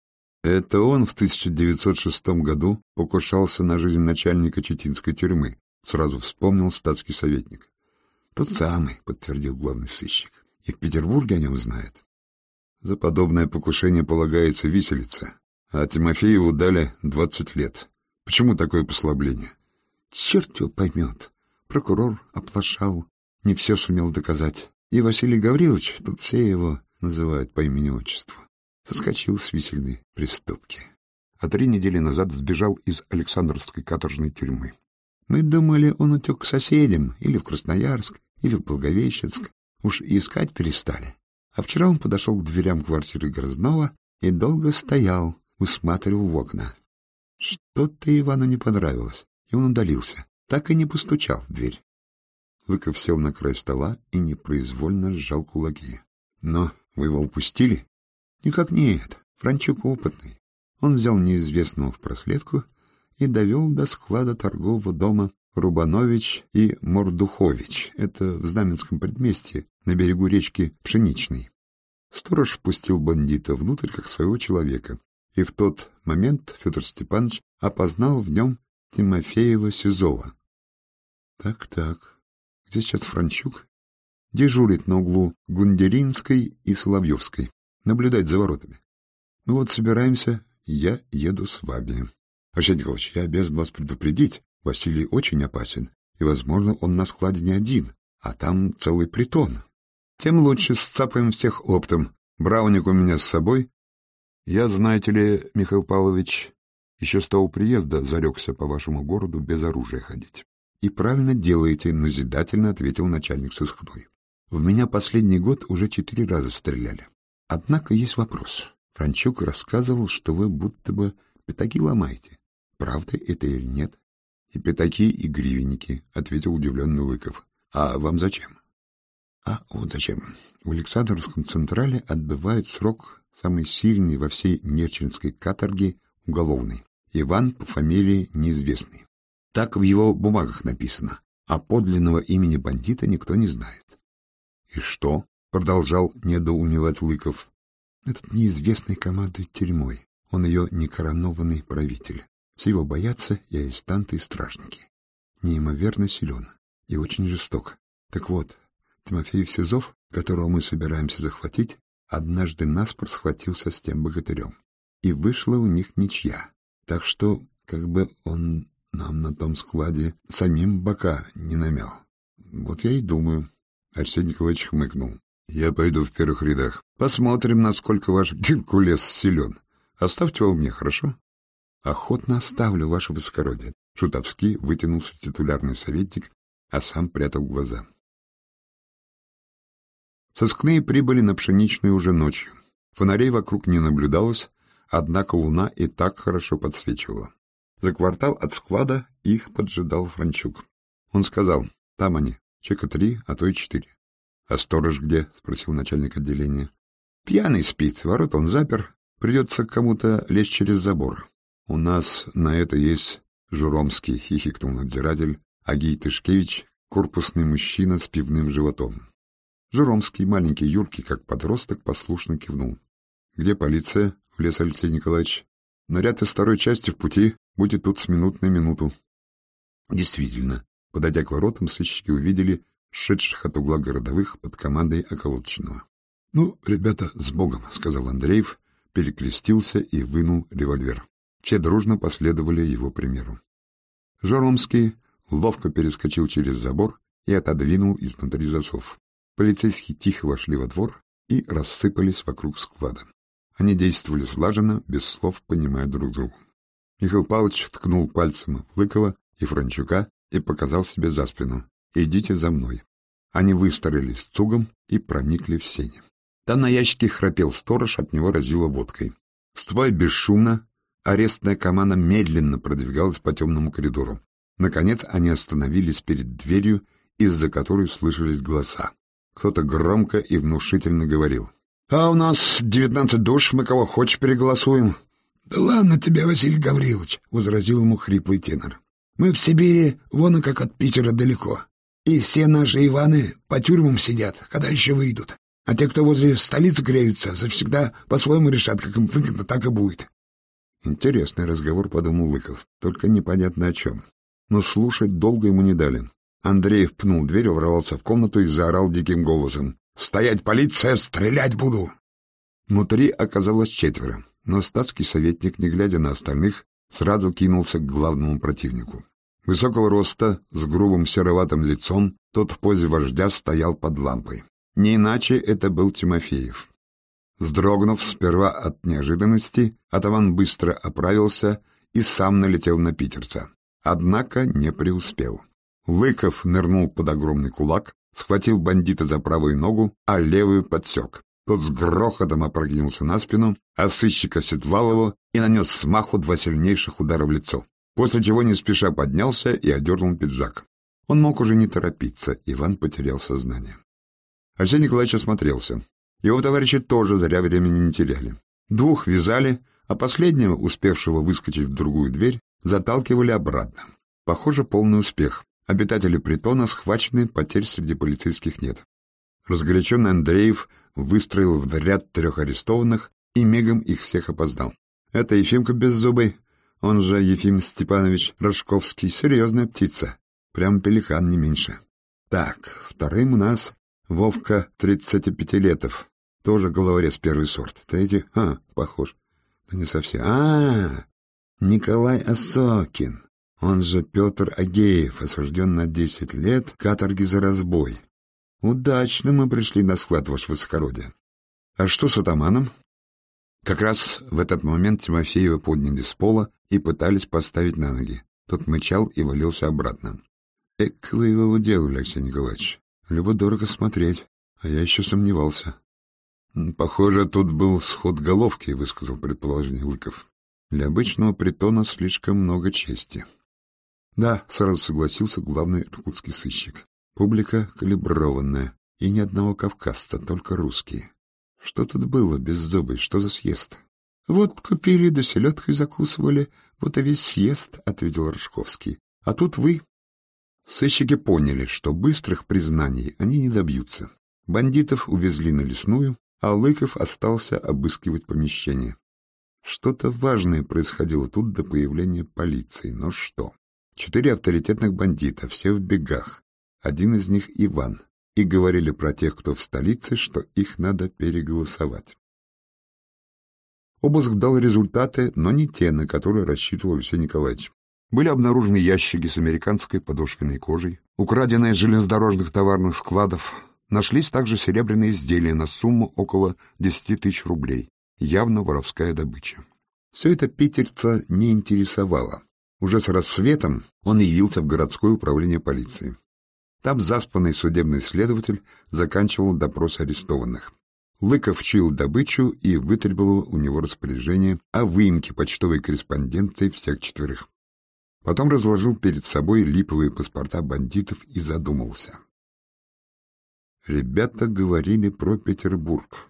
Это он в 1906 году покушался на жизнь начальника Читинской тюрьмы, сразу вспомнил статский советник. Тот самый, подтвердил главный сыщик. И в Петербурге о нем знает. За подобное покушение полагается виселица, а Тимофееву дали двадцать лет. Почему такое послабление? Черт его поймет. Прокурор оплошал, не все сумел доказать. И Василий Гаврилович, тут все его называют по имени-отчеству, соскочил с висельной приступки. А три недели назад сбежал из Александровской каторжной тюрьмы. Мы думали, он утек к соседям, или в Красноярск, или в Благовещенск. Уж искать перестали. А вчера он подошел к дверям квартиры Грозного и долго стоял, усматривал в окна. Что-то Ивану не понравилось, и он удалился, так и не постучал в дверь. Лыков сел на край стола и непроизвольно сжал кулаки. Но вы его упустили? Никак нет. Франчук опытный. Он взял неизвестного в проследку и довел до склада торгового дома Рубанович и Мордухович. Это в Знаменском предместье, на берегу речки Пшеничной. Сторож впустил бандита внутрь, как своего человека, и в тот момент Федор Степанович опознал в нем Тимофеева Сизова. Так-так, где сейчас Франчук? Дежурит на углу Гундеринской и Соловьевской, наблюдать за воротами. Ну вот, собираемся, я еду с вами. Арсений Николаевич, я обязан вас предупредить, Василий очень опасен, и, возможно, он на складе не один, а там целый притон. Тем лучше сцапаем всех оптом. Брауник у меня с собой. Я, знаете ли, Михаил Павлович, еще с того приезда зарекся по вашему городу без оружия ходить. И правильно делаете, назидательно ответил начальник сыскной. В меня последний год уже четыре раза стреляли. Однако есть вопрос. Франчук рассказывал, что вы будто бы пятаки ломаете. Правда это или нет? И пятаки, и гривенники, — ответил удивленный Лыков. — А вам зачем? — А вот зачем. В Александровском Централе отбывает срок самый сильный во всей Нерчинской каторге уголовный. Иван по фамилии неизвестный. Так в его бумагах написано, а подлинного имени бандита никто не знает. — И что? — продолжал недоумевать Лыков. — Этот неизвестный командует тюрьмой. Он ее некоронованный правитель. Все его боятся и арестанты, и стражники. Неимоверно силен и очень жесток. Так вот, Тимофей Сизов, которого мы собираемся захватить, однажды наспор схватился с тем богатырем. И вышла у них ничья. Так что, как бы он нам на том складе самим бока не намял. Вот я и думаю. Арсений Николаевич хмыкнул. Я пойду в первых рядах. Посмотрим, насколько ваш Геркулес силен. Оставьте его мне, хорошо? Охотно оставлю, ваше высокородие. Шутовски вытянулся титулярный советник, а сам прятал глаза. Соскные прибыли на пшеничную уже ночью. Фонарей вокруг не наблюдалось, однако луна и так хорошо подсвечивала. За квартал от склада их поджидал Франчук. Он сказал, там они, чека три, а то и четыре. — А сторож где? — спросил начальник отделения. — Пьяный спит, ворот он запер, придется кому-то лезть через забор. — У нас на это есть Журомский, — хихикнул надзиратель, Агий Тышкевич, корпусный мужчина с пивным животом. Журомский, маленький Юркий, как подросток, послушно кивнул. — Где полиция? — влез Алексей Николаевич. — Наряд из второй части в пути, будет тут с минут на минуту. Действительно, подойдя к воротам, сыщики увидели шедших от угла городовых под командой околоточного. — Ну, ребята, с Богом, — сказал Андреев, перекрестился и вынул револьвер. Все дружно последовали его примеру. Жоромский ловко перескочил через забор и отодвинул изнутри засов. Полицейские тихо вошли во двор и рассыпались вокруг склада. Они действовали слаженно, без слов понимая друг друга. Михаил Павлович ткнул пальцем в Лыкова и Франчука и показал себе за спину. «Идите за мной». Они выстроились цугом и проникли в сени. Там на ящике храпел сторож, от него разило водкой. Ствой бесшумно, арестная команда медленно продвигалась по темному коридору. Наконец они остановились перед дверью, из-за которой слышались голоса. Кто-то громко и внушительно говорил. — А у нас девятнадцать душ, мы кого хочешь переголосуем. — Да ладно тебе, Василий Гаврилович, — возразил ему хриплый тенор. — Мы в Сибири, вон и как от Питера далеко. И все наши Иваны по тюрьмам сидят, когда еще выйдут. А те, кто возле столицы греются, завсегда по-своему решат, как им выгодно, так и будет. Интересный разговор, подумал Лыков, только непонятно о чем. Но слушать долго ему не дали. Андреев пнул дверь, ворвался в комнату и заорал диким голосом. «Стоять, полиция! Стрелять буду!» Внутри оказалось четверо, но статский советник, не глядя на остальных, сразу кинулся к главному противнику. Высокого роста, с грубым сероватым лицом, тот в позе вождя стоял под лампой. Не иначе это был Тимофеев. Сдрогнув сперва от неожиданности, Атаван быстро оправился и сам налетел на питерца. Однако не преуспел. Лыков нырнул под огромный кулак, схватил бандита за правую ногу, а левую подсек. Тот с грохотом опрокинулся на спину, а сыщик оседлал его и нанес смаху два сильнейших удара в лицо, после чего не спеша поднялся и одернул пиджак. Он мог уже не торопиться, Иван потерял сознание. Арсений Николаевич осмотрелся. Его товарищи тоже зря времени не теряли. Двух вязали, а последнего, успевшего выскочить в другую дверь, заталкивали обратно. Похоже, полный успех. Обитатели притона схвачены, потерь среди полицейских нет. Разгоряченный Андреев выстроил в ряд трех арестованных и мигом их всех опоздал. Это Ефимка Беззубый, он же Ефим Степанович Рожковский, серьезная птица. Прям пеликан, не меньше. Так, вторым у нас Вовка тридцатипятилетов, тоже головорез первый сорт. Третий, а, похож. Да не совсем. А, -а, -а Николай Осокин, он же Петр Агеев, осужден на десять лет каторги за разбой. Удачно мы пришли на склад, ваше высокородие. А что с атаманом? Как раз в этот момент Тимофеева подняли с пола и пытались поставить на ноги. Тот мычал и валился обратно. — Эк, вы его уделали, Алексей Николаевич. Любо-дорого смотреть, а я еще сомневался. — Похоже, тут был сход головки, — высказал предположение Лыков. Для обычного притона слишком много чести. — Да, — сразу согласился главный иркутский сыщик. Публика калиброванная, и ни одного кавказца, только русские. Что тут было без зубы, что за съезд? — Вот купили, да селедкой закусывали, вот и весь съезд, — ответил Рожковский. — А тут вы, Сыщики поняли, что быстрых признаний они не добьются. Бандитов увезли на лесную, а Лыков остался обыскивать помещение. Что-то важное происходило тут до появления полиции, но что? Четыре авторитетных бандита, все в бегах. Один из них Иван. И говорили про тех, кто в столице, что их надо переголосовать. Обыск дал результаты, но не те, на которые рассчитывал Алексей Николаевич. Были обнаружены ящики с американской подошвенной кожей, украденные с железнодорожных товарных складов. Нашлись также серебряные изделия на сумму около 10 тысяч рублей, явно воровская добыча. Все это питерца не интересовало. Уже с рассветом он явился в городское управление полиции. Там заспанный судебный следователь заканчивал допрос арестованных. Лыков чуял добычу и вытребовал у него распоряжение о выемке почтовой корреспонденции всех четверых. Потом разложил перед собой липовые паспорта бандитов и задумался. Ребята говорили про Петербург.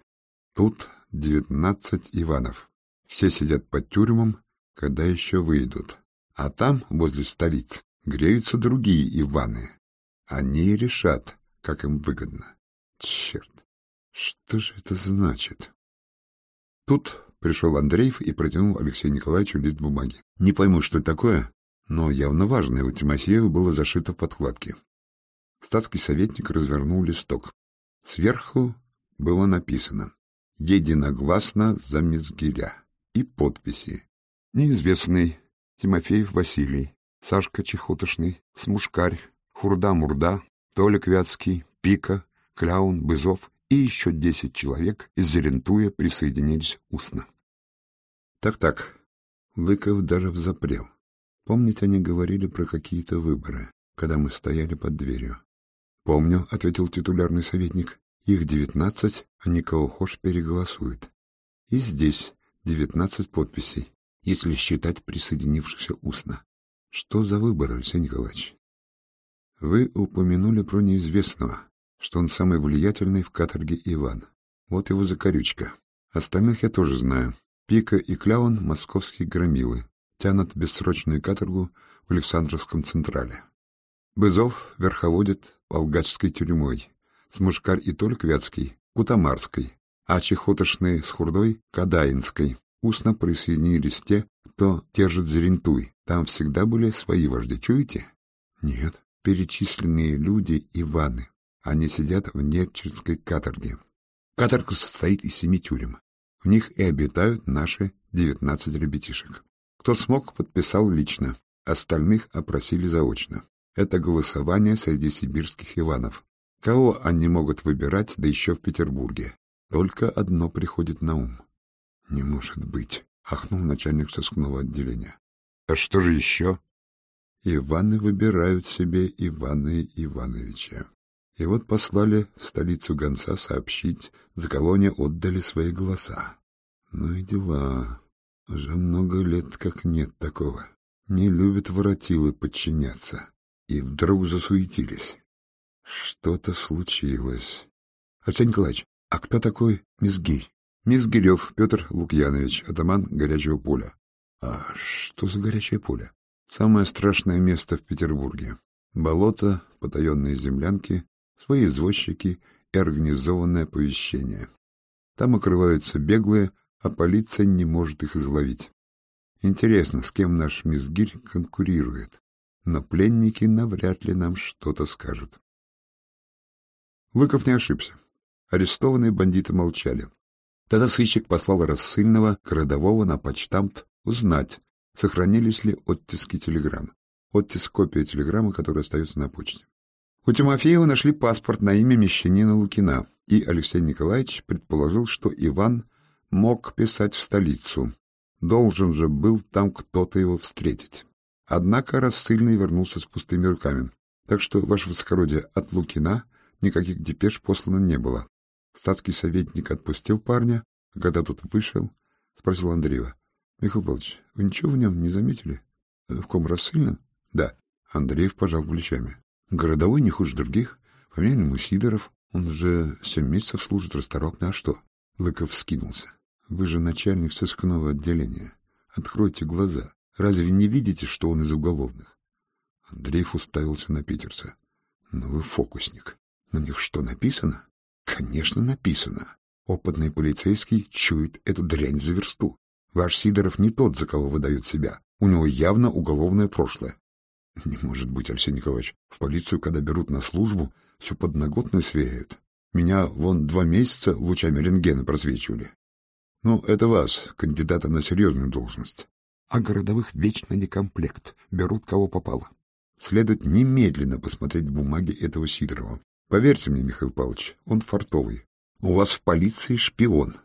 Тут девятнадцать Иванов. Все сидят под тюрьмам, когда еще выйдут. А там, возле столиц, греются другие Иваны. Они решат, как им выгодно. Черт, что же это значит? Тут пришел Андреев и протянул Алексею Николаевичу лист бумаги. Не пойму, что такое, но явно важное у Тимофеева было зашито в подкладке. Статский советник развернул листок. Сверху было написано «Единогласно за Мизгиря» и подписи «Неизвестный Тимофеев Василий, Сашка Чехотошный, Смушкарь, Хурда-Мурда, Толик Вятский, Пика, Кляун, Бызов и еще десять человек из Зелентуя присоединились устно. Так-так, Лыков даже взапрел. Помнить они говорили про какие-то выборы, когда мы стояли под дверью. «Помню», — ответил титулярный советник. «Их девятнадцать, а никого хошь переголосует. И здесь девятнадцать подписей, если считать присоединившихся устно. Что за выборы, Алексей Николаевич?» «Вы упомянули про неизвестного, что он самый влиятельный в каторге Иван. Вот его закорючка. Остальных я тоже знаю. Пика и Кляун — московские громилы, тянут бессрочную каторгу в Александровском Централе. Бызов верховодит Волгачской тюрьмой, Смушкарь и Толик Вятский — Утамарской, а Чехотошные с Хурдой — Кадаинской. Устно присоединились те, кто держит Зерентуй. Там всегда были свои вожди, чуете? Нет, перечисленные люди Иваны. Они сидят в Нерчинской каторге. Каторга состоит из семи тюрем. В них и обитают наши девятнадцать ребятишек. Кто смог, подписал лично. Остальных опросили заочно. Это голосование среди сибирских Иванов. Кого они могут выбирать, да еще в Петербурге? Только одно приходит на ум. — Не может быть, — ахнул начальник сыскного отделения. — А что же еще? Иваны выбирают себе Ивана Ивановича. И вот послали в столицу гонца сообщить, за кого они отдали свои голоса. Ну и дела. Уже много лет как нет такого. Не любят воротилы подчиняться. И вдруг засуетились. Что-то случилось. Арсений Николаевич, а кто такой Мизгирь? Мизгирев Петр Лукьянович, атаман горячего поля. А что за горячее поле? Самое страшное место в Петербурге. Болото, потаенные землянки, свои извозчики и организованное оповещение. Там укрываются беглые, а полиция не может их изловить. Интересно, с кем наш Мизгирь конкурирует, но пленники навряд ли нам что-то скажут. Лыков не ошибся. Арестованные бандиты молчали. Тогда сыщик послал рассыльного городового на почтамт узнать, сохранились ли оттиски телеграмм. Оттиск — копия телеграммы, которая остается на почте. У Тимофеева нашли паспорт на имя мещанина Лукина, и Алексей Николаевич предположил, что Иван мог писать в столицу. Должен же был там кто-то его встретить. Однако рассыльный вернулся с пустыми руками. Так что, ваше высокородие, от Лукина никаких депеш послано не было. Статский советник отпустил парня, а когда тот вышел, спросил Андреева. — Михаил Павлович, вы ничего в нем не заметили? В ком рассыльном? — Да. Андреев пожал плечами. Городовой не хуже других, фамилия ему Сидоров, он уже семь месяцев служит расторопно, а что? Лыков скинулся. Вы же начальник сыскного отделения. Откройте глаза. Разве не видите, что он из уголовных? Андреев уставился на питерца. Ну вы фокусник. На них что, написано? Конечно, написано. Опытный полицейский чует эту дрянь за версту. Ваш Сидоров не тот, за кого выдает себя. У него явно уголовное прошлое. Не может быть, Алексей Николаевич. В полицию, когда берут на службу, всю подноготную сверяют. Меня вон два месяца лучами рентгена просвечивали. Ну, это вас, кандидата на серьезную должность. А городовых вечно некомплект, берут кого попало. Следует немедленно посмотреть бумаги этого Сидорова. Поверьте мне, Михаил Павлович, он фартовый. У вас в полиции шпион.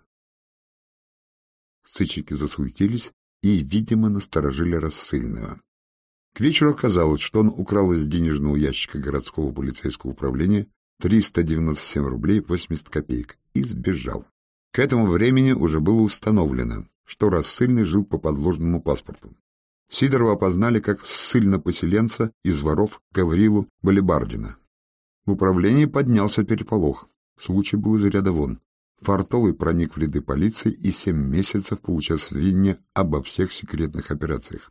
Сычики засуетились и, видимо, насторожили рассыльного. К вечеру оказалось, что он украл из денежного ящика городского полицейского управления 397 рублей 80 копеек и сбежал. К этому времени уже было установлено, что рассыльный жил по подложному паспорту. Сидорова опознали как ссыльно-поселенца из воров Гаврилу Балибардина. В управлении поднялся переполох. Случай был из ряда вон. Фартовый проник в ряды полиции и семь месяцев получал сведения обо всех секретных операциях.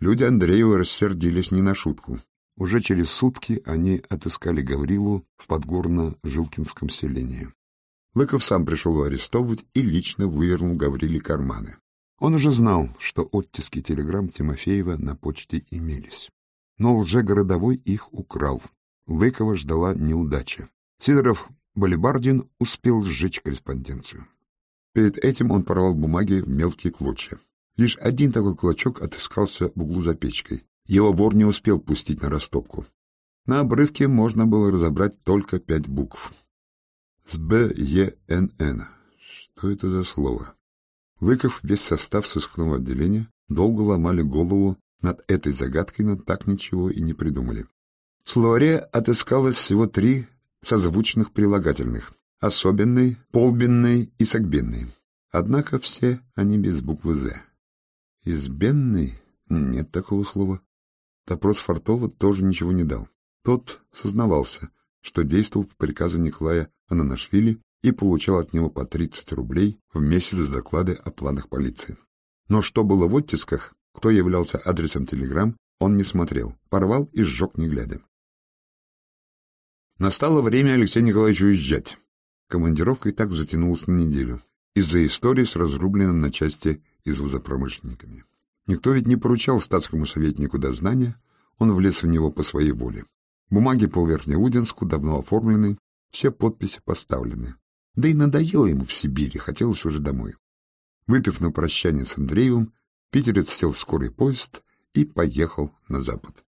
Люди Андреева рассердились не на шутку. Уже через сутки они отыскали Гаврилу в Подгорно-Жилкинском селении. Лыков сам пришел его арестовывать и лично вывернул Гавриле карманы. Он уже знал, что оттиски телеграмм Тимофеева на почте имелись. Но лже-городовой их украл. Лыкова ждала неудача. Сидоров Балибардин успел сжечь корреспонденцию. Перед этим он порвал бумаги в мелкие клочья. Лишь один такой клочок отыскался в углу за печкой. Его вор не успел пустить на растопку. На обрывке можно было разобрать только пять букв. С Б, Е, Н, Н. Что это за слово? Выков весь состав сыскного отделения, долго ломали голову над этой загадкой, но так ничего и не придумали. В словаре отыскалось всего три созвучных прилагательных — особенный, полбенный и согбенный. Однако все они без буквы «З». Избенный? Нет такого слова. Допрос Фартова тоже ничего не дал. Тот сознавался, что действовал по приказу Николая Ананашвили и получал от него по 30 рублей в месяц доклады о планах полиции. Но что было в оттисках, кто являлся адресом телеграмм, он не смотрел, порвал и сжег не глядя. Настало время Алексею Николаевичу уезжать. Командировка и так затянулась на неделю из-за истории с разрубленным на части извозопромышленниками. Никто ведь не поручал статскому советнику дознания, он влез в него по своей воле. Бумаги по Верхнеудинску давно оформлены, все подписи поставлены. Да и надоело ему в Сибири, хотелось уже домой. Выпив на прощание с Андреевым, Питерец сел в скорый поезд и поехал на запад.